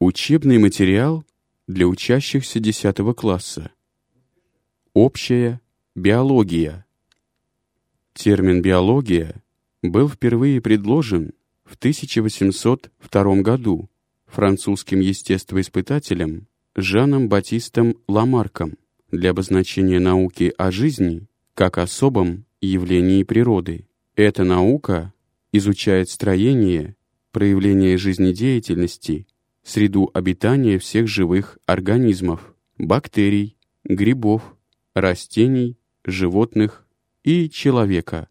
Учебный материал для учащихся 10 класса. Общая биология. Термин «биология» был впервые предложен в 1802 году французским естествоиспытателем Жаном Батистом Ламарком для обозначения науки о жизни как особом явлении природы. Эта наука изучает строение, проявление жизнедеятельности, среду обитания всех живых организмов, бактерий, грибов, растений, животных и человека.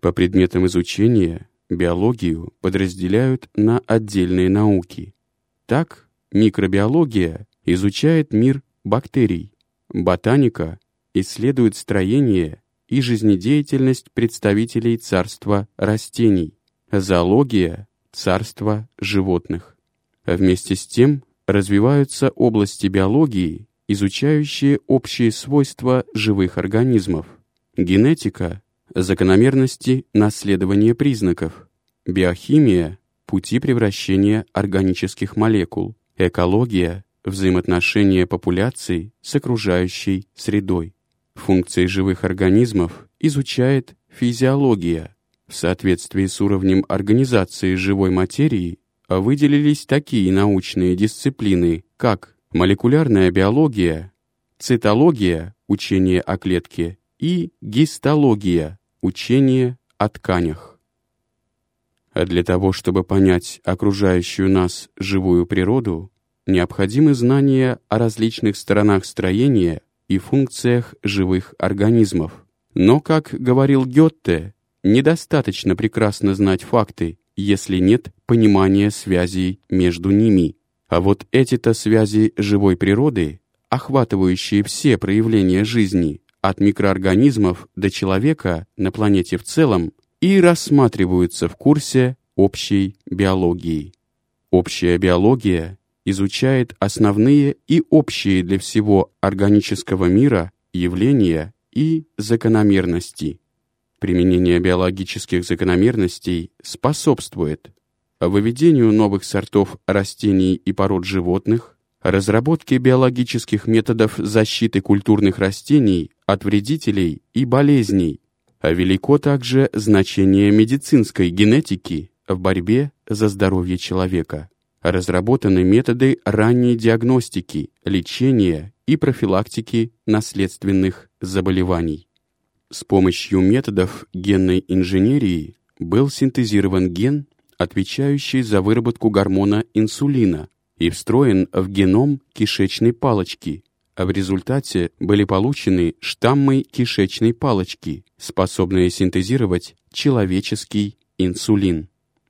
По предметам изучения биологию подразделяют на отдельные науки. Так, микробиология изучает мир бактерий, ботаника исследует строение и жизнедеятельность представителей царства растений, зоология — царства животных. А вместе с тем развиваются области биологии, изучающие общие свойства живых организмов, генетика — закономерности наследования признаков, биохимия — пути превращения органических молекул, экология — взаимоотношения популяций с окружающей средой. Функции живых организмов изучает физиология. В соответствии с уровнем организации живой материи выделились такие научные дисциплины, как молекулярная биология, цитология, учение о клетке, и гистология, учение о тканях. А для того, чтобы понять окружающую нас живую природу, необходимы знания о различных сторонах строения и функциях живых организмов. Но, как говорил Гетте, недостаточно прекрасно знать факты, если нет понимания связей между ними. А вот эти-то связи живой природы, охватывающие все проявления жизни, от микроорганизмов до человека на планете в целом, и рассматриваются в курсе общей биологии. Общая биология изучает основные и общие для всего органического мира явления и закономерности. Применение биологических закономерностей способствует выведению новых сортов растений и пород животных, разработке биологических методов защиты культурных растений от вредителей и болезней, а велико также значение медицинской генетики в борьбе за здоровье человека разработаны методы ранней диагностики, лечения и профилактики наследственных заболеваний. С помощью методов генной инженерии был синтезирован ген, отвечающий за выработку гормона инсулина, и встроен в геном кишечной палочки, а в результате были получены штаммы кишечной палочки, способные синтезировать человеческий инсулин.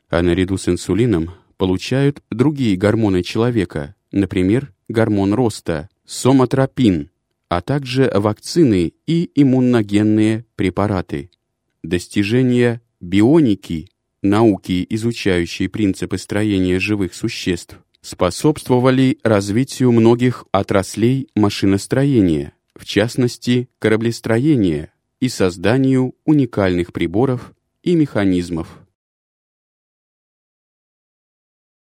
А наряду с инсулином получают другие гормоны человека, например, гормон роста, соматропин, а также вакцины и иммуногенные препараты. Достижения бионики, науки, изучающей принципы строения живых существ, способствовали развитию многих отраслей машиностроения, в частности, кораблестроения и созданию уникальных приборов и механизмов.